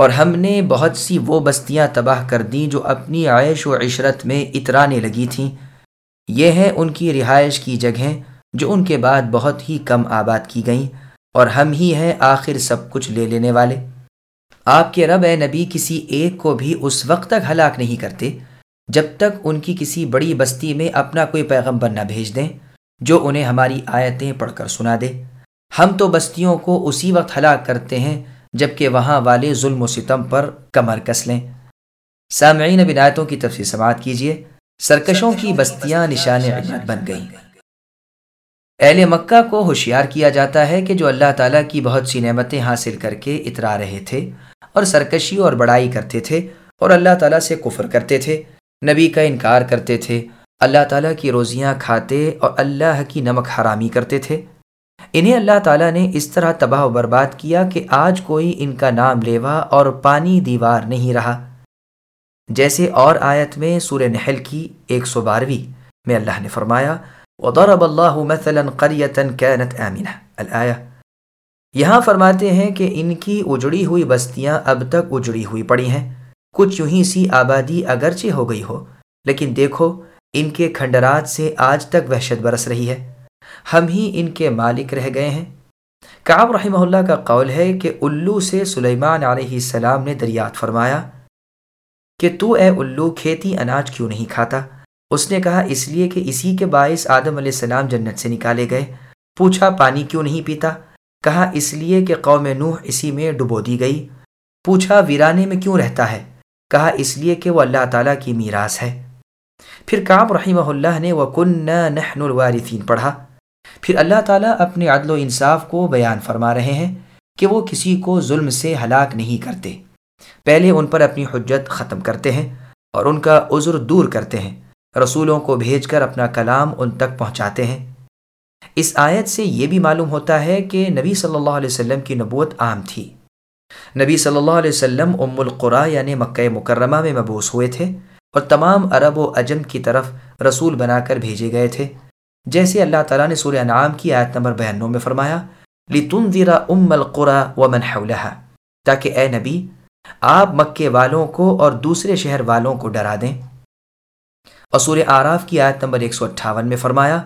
اور ہم نے بہت سی وہ بستیاں تباہ کر دیں جو اپنی عیش و عشرت میں اترانے لگی تھیں۔ یہ ہیں ان کی رہائش کی جگہیں جو ان کے بعد بہت ہی کم آباد کی گئیں اور ہم ہی ہیں آخر سب کچھ لے لینے والے۔ آپ کے رب اے نبی کسی ایک کو بھی اس وقت تک ہلاک نہیں کرتے جب تک ان کی کسی بڑی بستی میں اپنا کوئی پیغمبر نہ بھیج دیں جو انہیں ہماری آیتیں پڑھ کر سنا دے۔ ہم تو بستیوں کو اسی وقت ہلاک کرتے ہیں جبکہ وہاں والے ظلم و ستم پر کمر کس لیں۔ سامعین بنایتوں کی تفصیل سماعت کیجیے سرکشوں کی بستیاں نشان عبرت بن گئیں۔ اہل مکہ کو ہوشیار کیا جاتا ہے کہ جو اللہ تعالیٰ کی بہت سی نعمتیں حاصل کر کے اترا رہے تھے اور سرکشی اور بڑائی کرتے تھے اور اللہ تعالیٰ سے کفر کرتے تھے، نبی کا انکار کرتے تھے، اللہ تعالیٰ کی روزیاں کھاتے اور اللہ کی نمک حرامی کرتے تھے۔ انہیں اللہ تعالیٰ نے اس طرح تباہ و برباد کیا کہ آج کوئی ان کا نام لیوا اور پانی دیوار نہیں رہا۔ جیسے اور آیت میں سورہ نحل کی ایک سو بارہویں میں اللہ نے فرمایا، وضرب اللہ مثلا قریتا كانت آمنہ الآیہ۔ یہاں فرماتے ہیں کہ ان کی اجڑی ہوئی بستیاں اب تک اجڑی ہوئی پڑی ہیں۔ کچھ یوں ہی سی آبادی اگرچہ ہو گئی ہو، لیکن دیکھو، ان کے کھنڈرات سے آج تک وحشت برس رہی ہے۔ ہم ہی ان کے مالک رہ گئے ہیں۔ کعب رحمہ اللہ کا قول ہے کہ الو سے سلیمان علیہ السلام نے دریات فرمایا کہ تو اے الو کھیتی اناج کیوں نہیں کھاتا؟ اس نے کہا، اس لیے کہ اسی کے باعث آدم علیہ السلام جنت سے نکالے گئے۔ پوچھا، پانی کیوں نہیں پیتا؟ کہا، اس لیے کہ قوم نوح اسی میں ڈبو دی گئی۔ پوچھا، ویرانے میں کیوں رہتا ہے؟ کہا، اس لیے کہ وہ اللہ تعالیٰ کی میراث ہے۔ پھر کعب رحمہ اللہ نے وہ کن نحن الوارثین پڑھا۔ پھر اللہ تعالیٰ اپنے عدل و انصاف کو بیان فرما رہے ہیں کہ وہ کسی کو ظلم سے ہلاک نہیں کرتے۔ پہلے ان پر اپنی حجت ختم کرتے ہیں اور ان کا عذر دور کرتے ہیں۔ رسولوں کو بھیج کر اپنا کلام ان تک پہنچاتے ہیں۔ اس آیت سے یہ بھی معلوم ہوتا ہے کہ نبی صلی اللہ علیہ وسلم کی نبوت عام تھی۔ نبی صلی اللہ علیہ وسلم ام القرا یعنی مکہ مکرمہ میں مبوس ہوئے تھے اور تمام عرب و اجم کی طرف رسول بنا کر بھیجے گئے تھے۔ جیسے اللہ تعالیٰ نے سورہ انعام کی آیت نمبر بیانوں میں فرمایا، لِتُنذِرَ أُمَّ الْقُرَى وَمَنْ حَوْلَهَا، تاکہ اے نبی، آپ مکے والوں کو اور دوسرے شہر والوں کو ڈرا دیں۔ اور سورہ آراف کی آیت نمبر 158 میں فرمایا،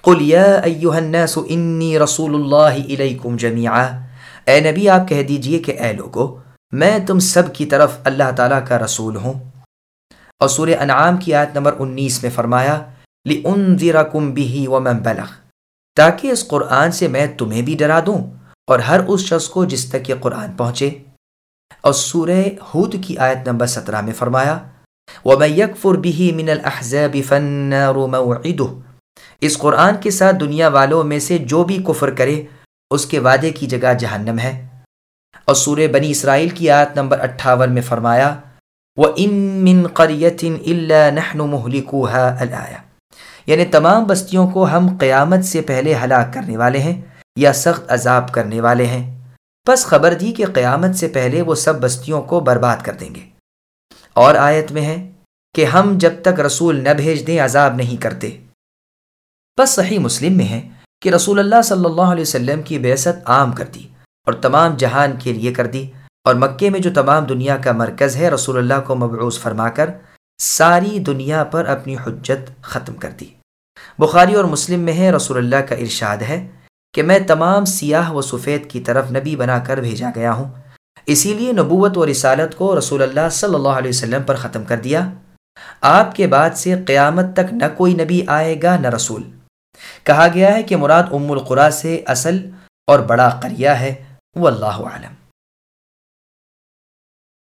قُلْ يَا أَيُّهَا النَّاسُ إِنِّي رَسُولُ اللَّهِ إِلَيْكُمْ جَمِيعًا۔ اے نبی، آپ کہہ دیجیے کہ اے لوگو، میں تم سب کی طرف اللہ تعالیٰ کا رسول ہوں۔ اور سورہ انعام کی آیت نمبر 19 میں فرمایا لِأُنذِرَكُمْ بِهِ وَمَنْ بَلَغ۔ تاکہ اس قرآن سے میں تمہیں بھی ڈرا دوں اور ہر اس شخص کو جس تک یہ قرآن پہنچے۔ اور سورہ ہود کی آیت نمبر سترہ میں فرمایا، وَمَنْ يَكْفُرْ بِهِ مِنَ الْأَحْزَابِ فَالنَّارُ مَوْعِدُهُ۔ اس قرآن کے ساتھ دنیا والوں میں سے جو بھی کفر کرے، اس کے وعدے کی جگہ جہنم ہے۔ اور سورہ بنی اسرائیل کی آیت نمبر اٹھاون میں فرمایا، وَإِن مِّن قَرْيَةٍ إِلَّا نَحْنُ مُهْلِكُوهَا الْآيَةِ۔ یعنی تمام بستیوں کو ہم قیامت سے پہلے ہلاک کرنے والے ہیں یا سخت عذاب کرنے والے ہیں۔ بس خبر دی کہ قیامت سے پہلے وہ سب بستیوں کو برباد کر دیں گے۔ اور آیت میں ہے کہ ہم جب تک رسول نہ بھیج دیں عذاب نہیں کرتے۔ بس صحیح مسلم میں ہے کہ رسول اللہ صلی اللہ علیہ وسلم کی بیست عام کر دی اور تمام جہان کے لیے کر دی اور مکے میں جو تمام دنیا کا مرکز ہے رسول اللہ کو مبعوث فرما کر ساری دنیا پر اپنی حجت ختم کر دی۔ بخاری اور مسلم میں ہے، رسول اللہ کا ارشاد ہے کہ میں تمام سیاہ و سفید کی طرف نبی بنا کر بھیجا گیا ہوں۔ اسی لیے نبوت و رسالت کو رسول اللہ صلی اللہ علیہ وسلم پر ختم کر دیا۔ آپ کے بعد سے قیامت تک نہ کوئی نبی آئے گا نہ رسول۔ کہا گیا ہے کہ مراد ام القرا سے اصل اور بڑا قریہ ہے۔ وہ اللہ عالم